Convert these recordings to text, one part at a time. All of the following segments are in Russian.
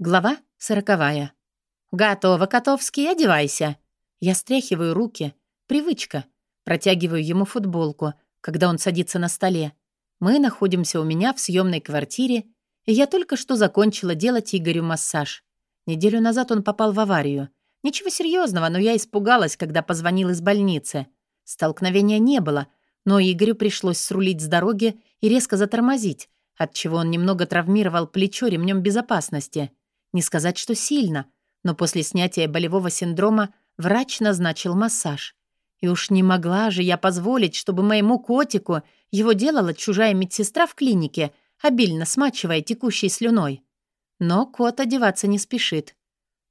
Глава сороковая. «Готово, Котовский, одевайся». Я стряхиваю руки. Привычка. Протягиваю ему футболку, когда он садится на столе. Мы находимся у меня в съемной квартире, и я только что закончила делать Игорю массаж. Неделю назад он попал в аварию. Ничего серьезного, но я испугалась, когда позвонил из больницы. Столкновения не было, но Игорю пришлось срулить с дороги и резко затормозить, отчего он немного травмировал плечо ремнем безопасности — не сказать, что сильно, но после снятия болевого синдрома врач назначил массаж. И уж не могла же я позволить, чтобы моему котику его делала чужая медсестра в клинике, обильно смачивая текущей слюной. Но кот одеваться не спешит.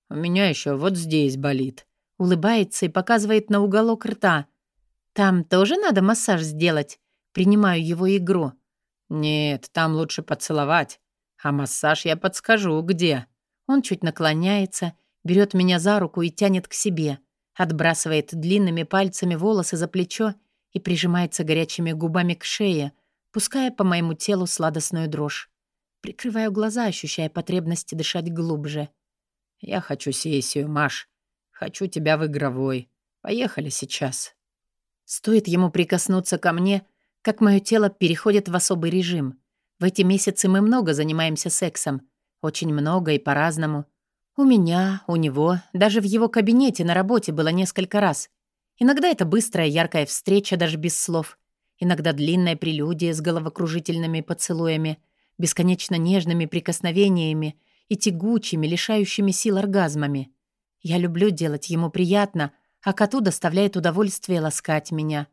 «У меня еще вот здесь болит», — улыбается и показывает на уголок рта. «Там тоже надо массаж сделать?» Принимаю его игру. «Нет, там лучше поцеловать. А массаж я подскажу, где». Он чуть наклоняется, берет меня за руку и тянет к себе, отбрасывает длинными пальцами волосы за плечо и прижимается горячими губами к шее, пуская по моему телу сладостную дрожь. Прикрываю глаза, ощущая потребность дышать глубже. «Я хочу сессию, Маш. Хочу тебя в игровой. Поехали сейчас». Стоит ему прикоснуться ко мне, как мое тело переходит в особый режим. В эти месяцы мы много занимаемся сексом — очень много и по-разному. У меня, у него, даже в его кабинете на работе было несколько раз. Иногда это быстрая, яркая встреча, даже без слов. Иногда длинная прелюдия с головокружительными поцелуями, бесконечно нежными прикосновениями и тягучими, лишающими сил оргазмами. Я люблю делать ему приятно, а коту доставляет удовольствие ласкать меня.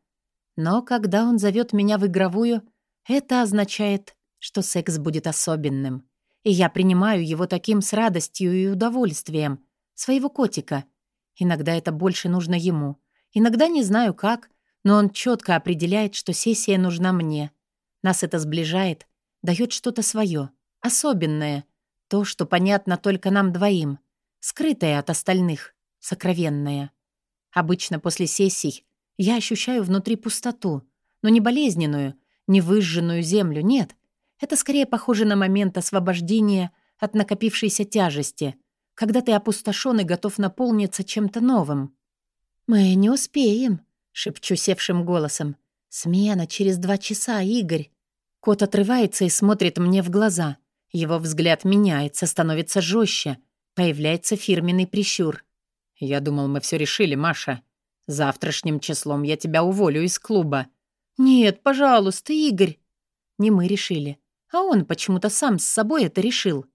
Но когда он зовет меня в игровую, это означает, что секс будет особенным и я принимаю его таким с радостью и удовольствием, своего котика. Иногда это больше нужно ему, иногда не знаю как, но он четко определяет, что сессия нужна мне. Нас это сближает, дает что-то свое, особенное, то, что понятно только нам двоим, скрытое от остальных, сокровенное. Обычно после сессий я ощущаю внутри пустоту, но не болезненную, не выжженную землю, нет — это скорее похоже на момент освобождения от накопившейся тяжести, когда ты опустошен и готов наполниться чем-то новым. «Мы не успеем», — шепчу севшим голосом. «Смена через два часа, Игорь». Кот отрывается и смотрит мне в глаза. Его взгляд меняется, становится жестче. Появляется фирменный прищур. «Я думал, мы все решили, Маша. Завтрашним числом я тебя уволю из клуба». «Нет, пожалуйста, Игорь». Не мы решили. А он почему-то сам с собой это решил.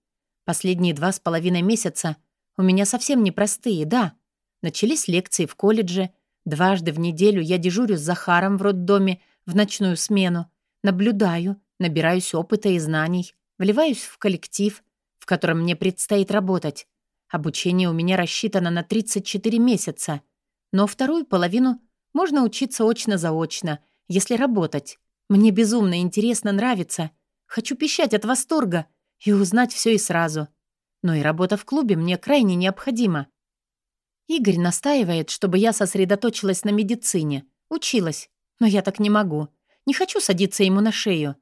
Последние два с половиной месяца у меня совсем непростые, да. Начались лекции в колледже. Дважды в неделю я дежурю с Захаром в роддоме в ночную смену. Наблюдаю, набираюсь опыта и знаний, вливаюсь в коллектив, в котором мне предстоит работать. Обучение у меня рассчитано на 34 месяца. Но вторую половину можно учиться очно-заочно, если работать. Мне безумно интересно нравится — Хочу пищать от восторга и узнать все и сразу. Но и работа в клубе мне крайне необходима. Игорь настаивает, чтобы я сосредоточилась на медицине. Училась. Но я так не могу. Не хочу садиться ему на шею.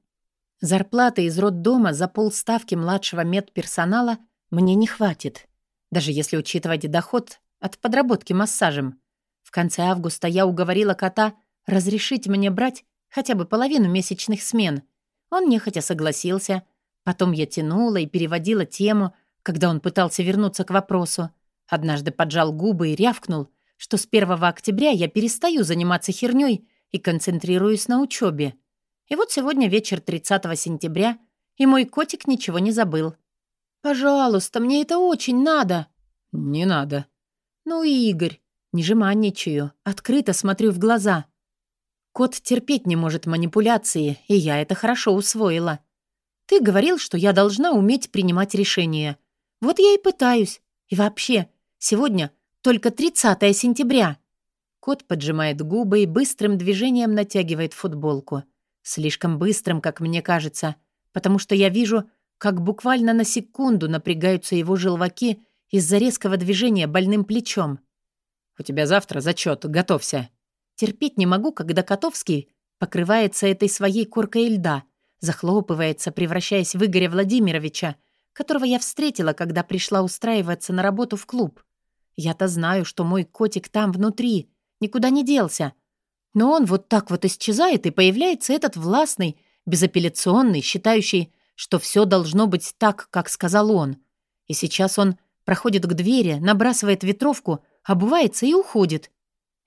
Зарплаты из роддома за полставки младшего медперсонала мне не хватит. Даже если учитывать доход от подработки массажем. В конце августа я уговорила кота разрешить мне брать хотя бы половину месячных смен — он нехотя согласился. Потом я тянула и переводила тему, когда он пытался вернуться к вопросу. Однажды поджал губы и рявкнул, что с 1 октября я перестаю заниматься хернёй и концентрируюсь на учебе. И вот сегодня вечер 30 сентября, и мой котик ничего не забыл. «Пожалуйста, мне это очень надо». «Не надо». «Ну, Игорь, не жеманничаю, открыто смотрю в глаза». Кот терпеть не может манипуляции, и я это хорошо усвоила. Ты говорил, что я должна уметь принимать решения. Вот я и пытаюсь. И вообще, сегодня только 30 сентября. Кот поджимает губы и быстрым движением натягивает футболку. Слишком быстрым, как мне кажется, потому что я вижу, как буквально на секунду напрягаются его желваки из-за резкого движения больным плечом. «У тебя завтра зачет, готовься». Терпеть не могу, когда Котовский покрывается этой своей коркой льда, захлопывается, превращаясь в Игоря Владимировича, которого я встретила, когда пришла устраиваться на работу в клуб. Я-то знаю, что мой котик там внутри, никуда не делся. Но он вот так вот исчезает, и появляется этот властный, безапелляционный, считающий, что все должно быть так, как сказал он. И сейчас он проходит к двери, набрасывает ветровку, обувается и уходит.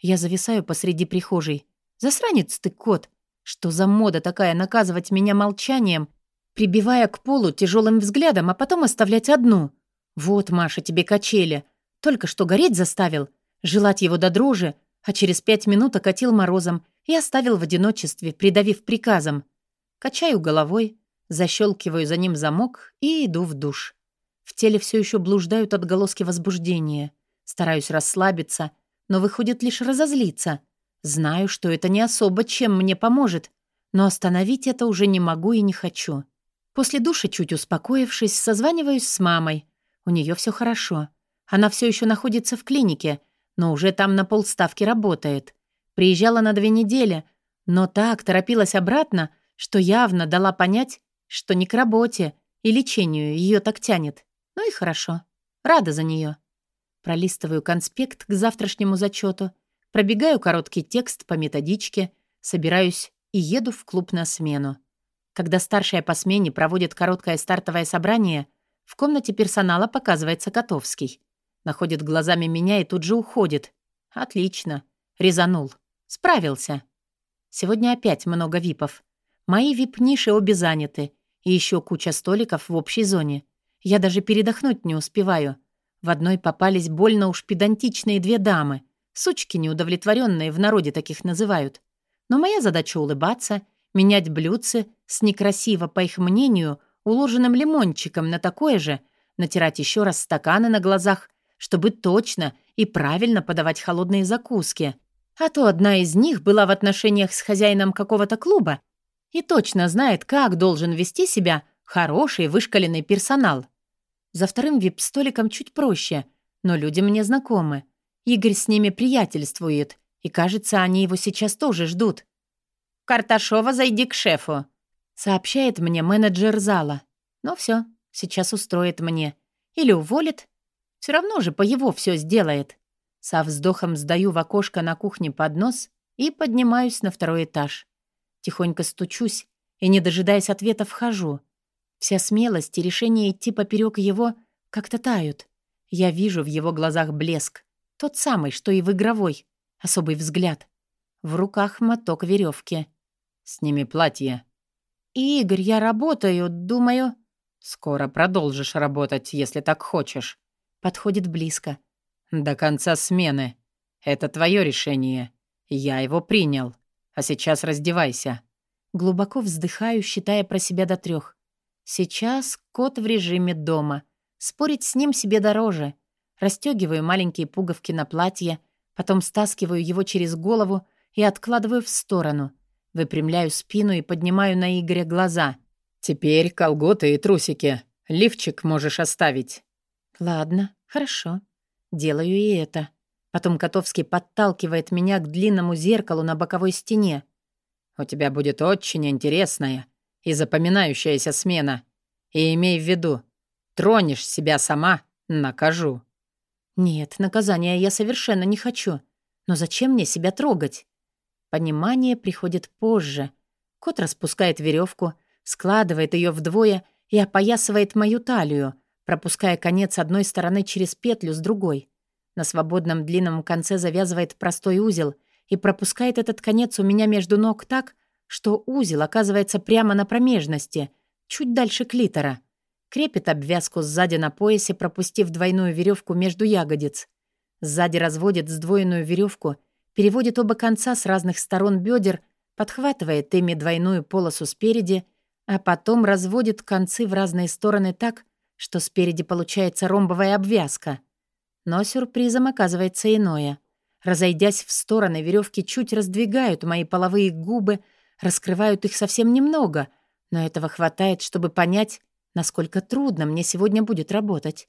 Я зависаю посреди прихожей. Засранец ты, кот. Что за мода такая наказывать меня молчанием, прибивая к полу тяжелым взглядом, а потом оставлять одну? Вот, Маша, тебе качели. Только что гореть заставил, желать его до дрожи, а через пять минут окатил морозом и оставил в одиночестве, придавив приказом. Качаю головой, защелкиваю за ним замок и иду в душ. В теле все еще блуждают отголоски возбуждения. Стараюсь расслабиться, но выходит лишь разозлиться. Знаю, что это не особо чем мне поможет, но остановить это уже не могу и не хочу. После душа, чуть успокоившись, созваниваюсь с мамой. У нее все хорошо. Она все еще находится в клинике, но уже там на полставки работает. Приезжала на две недели, но так торопилась обратно, что явно дала понять, что не к работе и лечению ее так тянет. Ну и хорошо. Рада за нее. Пролистываю конспект к завтрашнему зачету, пробегаю короткий текст по методичке, собираюсь и еду в клуб на смену. Когда старшая по смене проводит короткое стартовое собрание, в комнате персонала показывается Котовский. Находит глазами меня и тут же уходит. Отлично. Резанул. Справился. Сегодня опять много випов. Мои вип-ниши обе заняты. И еще куча столиков в общей зоне. Я даже передохнуть не успеваю. В одной попались больно уж педантичные две дамы. Сучки неудовлетворенные в народе таких называют. Но моя задача улыбаться, менять блюдце с некрасиво, по их мнению, уложенным лимончиком на такое же, натирать еще раз стаканы на глазах чтобы точно и правильно подавать холодные закуски. А то одна из них была в отношениях с хозяином какого-то клуба и точно знает, как должен вести себя хороший вышкаленный персонал. За вторым вип-столиком чуть проще, но люди мне знакомы. Игорь с ними приятельствует, и, кажется, они его сейчас тоже ждут. «Карташова, зайди к шефу», — сообщает мне менеджер зала. «Ну все, сейчас устроит мне. Или уволит, все равно же по его все сделает. Со вздохом сдаю в окошко на кухне поднос и поднимаюсь на второй этаж. Тихонько стучусь и, не дожидаясь ответа, вхожу. Вся смелость и решение идти поперек его как-то тают. Я вижу в его глазах блеск. Тот самый, что и в игровой. Особый взгляд. В руках моток веревки. «Сними платье». «Игорь, я работаю, думаю...» «Скоро продолжишь работать, если так хочешь. Подходит близко. «До конца смены. Это твое решение. Я его принял. А сейчас раздевайся». Глубоко вздыхаю, считая про себя до трех. Сейчас кот в режиме дома. Спорить с ним себе дороже. Растёгиваю маленькие пуговки на платье, потом стаскиваю его через голову и откладываю в сторону. Выпрямляю спину и поднимаю на Игоря глаза. «Теперь колготы и трусики. Лифчик можешь оставить». Ладно, хорошо. Делаю и это. Потом Котовский подталкивает меня к длинному зеркалу на боковой стене. У тебя будет очень интересная и запоминающаяся смена. И имей в виду, тронешь себя сама, накажу. Нет, наказания я совершенно не хочу. Но зачем мне себя трогать? Понимание приходит позже. Кот распускает веревку, складывает ее вдвое и опоясывает мою талию, пропуская конец одной стороны через петлю с другой. На свободном длинном конце завязывает простой узел и пропускает этот конец у меня между ног так, что узел оказывается прямо на промежности, чуть дальше клитора. Крепит обвязку сзади на поясе, пропустив двойную веревку между ягодиц. Сзади разводит сдвоенную веревку, переводит оба конца с разных сторон бедер, подхватывает ими двойную полосу спереди, а потом разводит концы в разные стороны так, что спереди получается ромбовая обвязка. Но сюрпризом оказывается иное. Разойдясь в стороны, веревки чуть раздвигают мои половые губы, раскрывают их совсем немного, но этого хватает, чтобы понять, насколько трудно мне сегодня будет работать.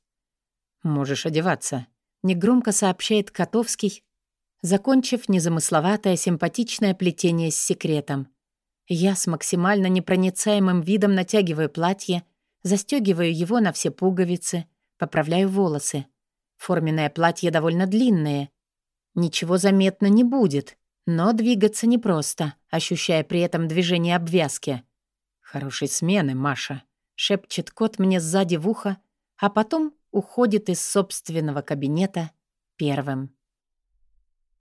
«Можешь одеваться», — негромко сообщает Котовский, закончив незамысловатое симпатичное плетение с секретом. Я с максимально непроницаемым видом натягиваю платье, Застегиваю его на все пуговицы, поправляю волосы. Форменное платье довольно длинное. Ничего заметно не будет, но двигаться непросто, ощущая при этом движение обвязки. «Хорошей смены, Маша», — шепчет кот мне сзади в ухо, а потом уходит из собственного кабинета первым.